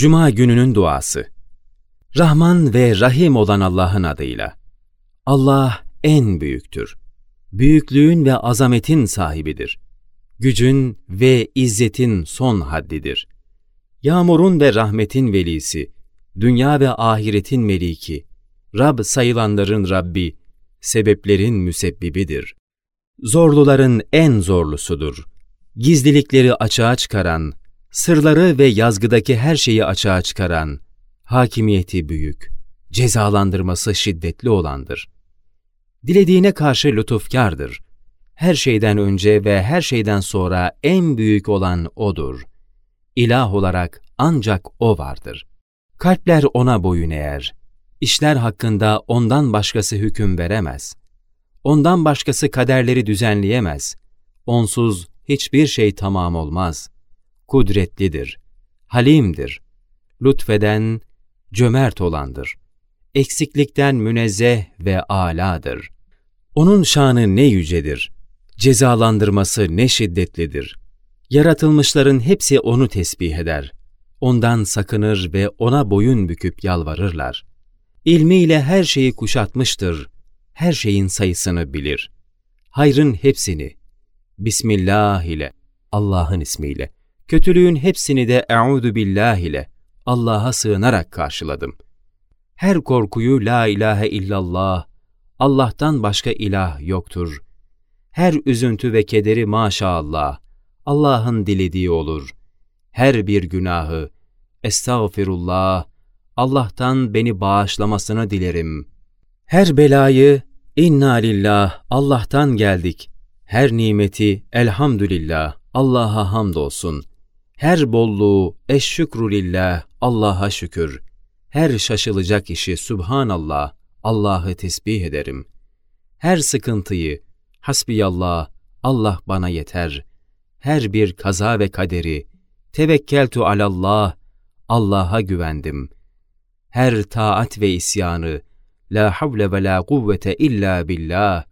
Cuma gününün duası. Rahman ve Rahim olan Allah'ın adıyla. Allah en büyüktür. Büyüklüğün ve azametin sahibidir. Gücün ve izzetin son haddidir. Yağmurun ve rahmetin velisi, dünya ve ahiretin meliki, Rab sayılanların Rabbi, sebeplerin müsebbibidir. Zorluların en zorlusudur. Gizlilikleri açığa çıkaran, sırları ve yazgıdaki her şeyi açığa çıkaran, hakimiyeti büyük, cezalandırması şiddetli olandır. Dilediğine karşı lütufkardır. Her şeyden önce ve her şeyden sonra en büyük olan O'dur. İlah olarak ancak O vardır. Kalpler O'na boyun eğer. İşler hakkında O'ndan başkası hüküm veremez. Ondan başkası kaderleri düzenleyemez. Onsuz hiçbir şey tamam olmaz. Kudretlidir, halimdir, lütfeden, cömert olandır. Eksiklikten münezzeh ve âlâdır. Onun şanı ne yücedir, cezalandırması ne şiddetlidir. Yaratılmışların hepsi onu tesbih eder. Ondan sakınır ve ona boyun büküp yalvarırlar. İlmiyle her şeyi kuşatmıştır, her şeyin sayısını bilir. Hayrın hepsini, Bismillah ile, Allah'ın ismiyle, kötülüğün hepsini de Eûzu billah ile, Allah'a sığınarak karşıladım. Her korkuyu La ilahe illallah, Allah'tan başka ilah yoktur. Her üzüntü ve kederi maşallah, Allah'ın dilediği olur. Her bir günahı, estağfirullah, Allah'tan beni bağışlamasını dilerim. Her belayı, inna lillah, Allah'tan geldik. Her nimeti, elhamdülillah, Allah'a hamdolsun. Her bolluğu, eşşükrü lillah, Allah'a şükür. Her şaşılacak işi, Subhanallah, Allah'ı tesbih ederim. Her sıkıntıyı, hasbiyallah, Allah bana yeter. Her bir kaza ve kaderi, tevekkeltu alallah, Allah'a güvendim. Her taat ve isyanı, la havle ve la kuvvete illa billah,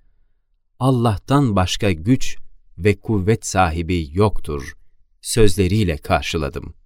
Allah'tan başka güç ve kuvvet sahibi yoktur, sözleriyle karşıladım.